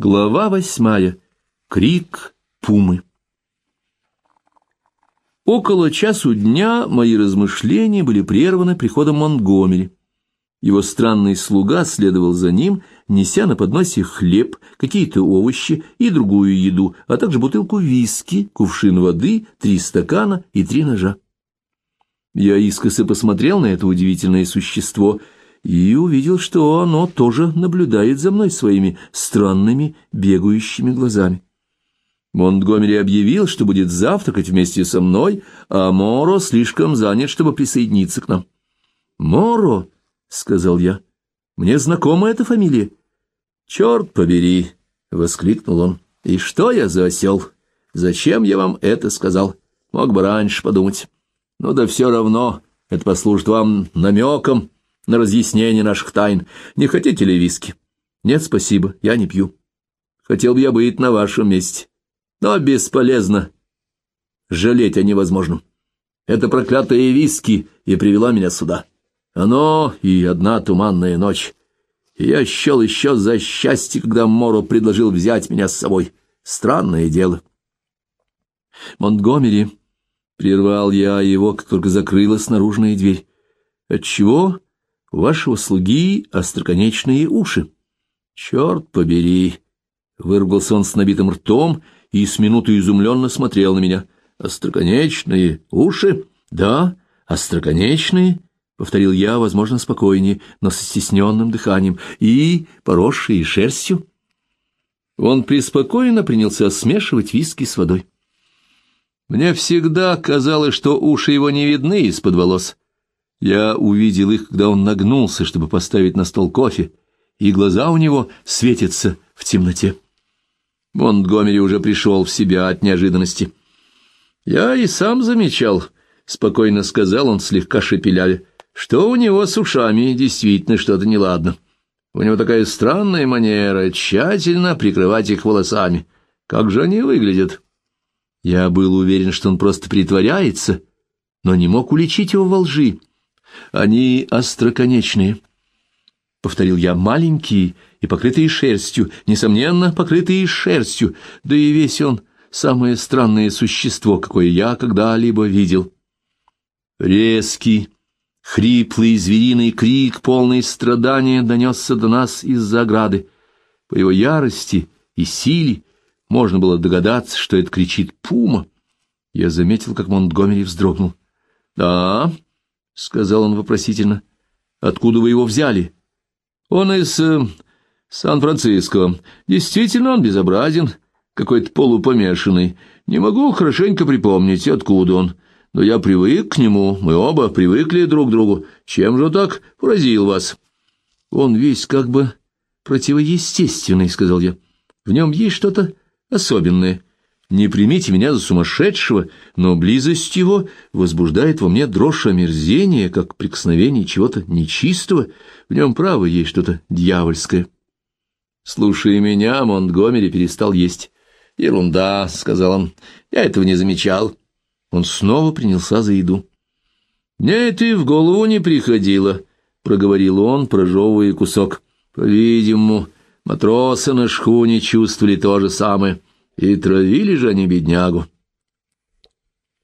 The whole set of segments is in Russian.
Глава восьмая. Крик пумы. Около часу дня мои размышления были прерваны приходом Монтгомери. Его странный слуга следовал за ним, неся на подносе хлеб, какие-то овощи и другую еду, а также бутылку виски, кувшин воды, три стакана и три ножа. Я искоса посмотрел на это удивительное существо — и увидел, что оно тоже наблюдает за мной своими странными бегающими глазами. Монтгомери объявил, что будет завтракать вместе со мной, а Моро слишком занят, чтобы присоединиться к нам. «Моро», — сказал я, — «мне знакома эта фамилия». «Черт побери», — воскликнул он, — «и что я за осел? Зачем я вам это сказал? Мог бы раньше подумать. Ну да все равно, это послужит вам намеком» на разъяснение наших тайн. Не хотите ли виски? Нет, спасибо, я не пью. Хотел бы я быть на вашем месте. Но бесполезно. Жалеть о невозможном. Это проклятые виски и привела меня сюда. Оно и одна туманная ночь. И я счел еще за счастье, когда Моро предложил взять меня с собой. Странное дело. Монтгомери, прервал я его, как только закрылась наружная дверь. Отчего у вашего слуги остроконечные уши. Черт побери! Выругался он с набитым ртом и с минуты изумленно смотрел на меня. Остроконечные уши? Да, остроконечные, повторил я, возможно, спокойнее, но со стесненным дыханием, и поросшие шерстью. Он преспокойно принялся смешивать виски с водой. Мне всегда казалось, что уши его не видны из-под волос. Я увидел их, когда он нагнулся, чтобы поставить на стол кофе, и глаза у него светятся в темноте. Монтгомери уже пришел в себя от неожиданности. «Я и сам замечал», — спокойно сказал он, слегка шепелявя, «что у него с ушами действительно что-то неладно. У него такая странная манера тщательно прикрывать их волосами. Как же они выглядят?» Я был уверен, что он просто притворяется, но не мог уличить его во лжи. Они остроконечные. Повторил я, маленькие и покрытые шерстью, несомненно, покрытые шерстью, да и весь он самое странное существо, какое я когда-либо видел. Резкий, хриплый звериный крик, полный страдания, донесся до нас из-за ограды. По его ярости и силе можно было догадаться, что это кричит пума. Я заметил, как Монтгомери вздрогнул. «Да, — сказал он вопросительно. — Откуда вы его взяли? — Он из э, Сан-Франциско. Действительно, он безобразен, какой-то полупомешанный. Не могу хорошенько припомнить, откуда он. Но я привык к нему, мы оба привыкли друг к другу. Чем же так поразил вас? — Он весь как бы противоестественный, — сказал я. — В нем есть что-то особенное. Не примите меня за сумасшедшего, но близость его возбуждает во мне дрожь омерзения, как прикосновение чего-то нечистого. В нем, право, есть что-то дьявольское. Слушая меня, Монтгомери перестал есть. «Ерунда», — сказал он, — «я этого не замечал». Он снова принялся за еду. «Мне это и в голову не приходило», — проговорил он, прожевывая кусок. «По-видимому, матросы на шхуне чувствовали то же самое». И травили же они беднягу.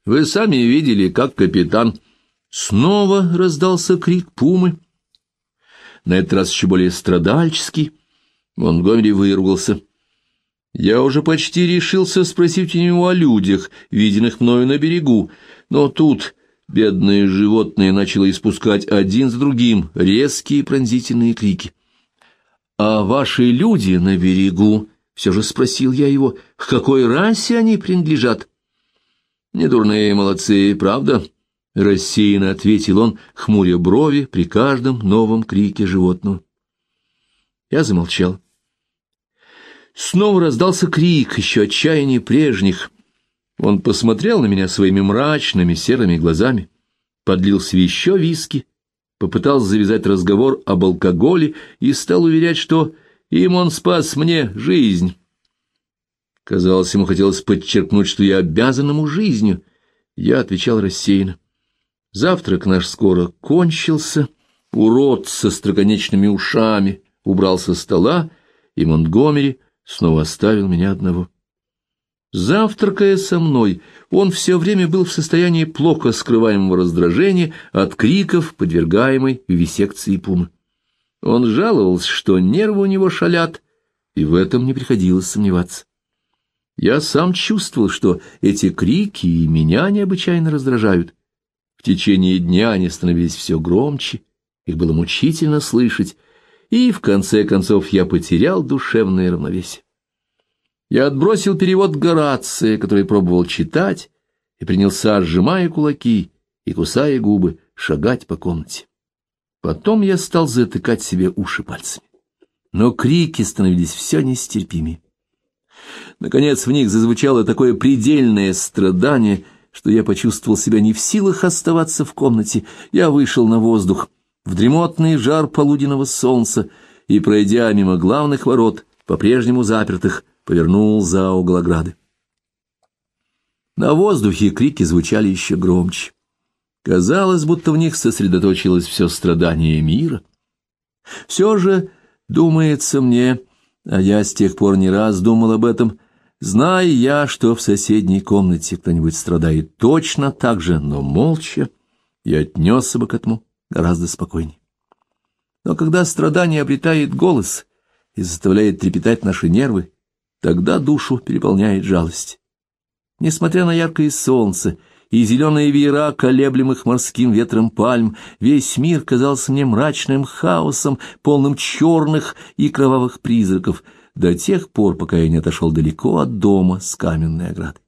Вы сами видели, как капитан... Снова раздался крик пумы. На этот раз еще более страдальческий. Монгомери выругался. Я уже почти решился спросить у него о людях, виденных мною на берегу, но тут бедное животное начало испускать один за другим резкие пронзительные крики. «А ваши люди на берегу?» Все же спросил я его, к какой расе они принадлежат. «Недурные молодцы, правда?» — рассеянно ответил он, хмуря брови при каждом новом крике животного. Я замолчал. Снова раздался крик, еще отчаяние прежних. Он посмотрел на меня своими мрачными серыми глазами, подлил себе еще виски, попытался завязать разговор об алкоголе и стал уверять, что им он спас мне жизнь. Казалось, ему хотелось подчеркнуть, что я обязан ему жизнью. Я отвечал рассеянно. Завтрак наш скоро кончился. Урод со строконечными ушами убрал со стола, и Монтгомери снова оставил меня одного. Завтракая со мной, он все время был в состоянии плохо скрываемого раздражения от криков, подвергаемой вивисекции пумы. Он жаловался, что нервы у него шалят, и в этом не приходилось сомневаться. Я сам чувствовал, что эти крики и меня необычайно раздражают. В течение дня они становились все громче, их было мучительно слышать, и в конце концов я потерял душевное равновесие. Я отбросил перевод Горация, который пробовал читать, и принялся, сжимая кулаки и кусая губы, шагать по комнате. Потом я стал затыкать себе уши пальцами. Но крики становились все нестерпимее. Наконец в них зазвучало такое предельное страдание, что я почувствовал себя не в силах оставаться в комнате. Я вышел на воздух, в дремотный жар полуденного солнца, и, пройдя мимо главных ворот, по-прежнему запертых, повернул за угол. На воздухе крики звучали еще громче. Казалось, будто в них сосредоточилось все страдание мира. Все же, думается мне, а я с тех пор не раз думал об этом, зная я, что в соседней комнате кто-нибудь страдает точно так же, но молча, я отнесся бы к этому гораздо спокойнее. Но когда страдание обретает голос и заставляет трепетать наши нервы, Тогда душу переполняет жалость. Несмотря на яркое солнце и зеленые веера, колеблемых морским ветром пальм, весь мир казался мне мрачным хаосом, полным черных и кровавых призраков, до тех пор, пока я не отошел далеко от дома с каменной оградой.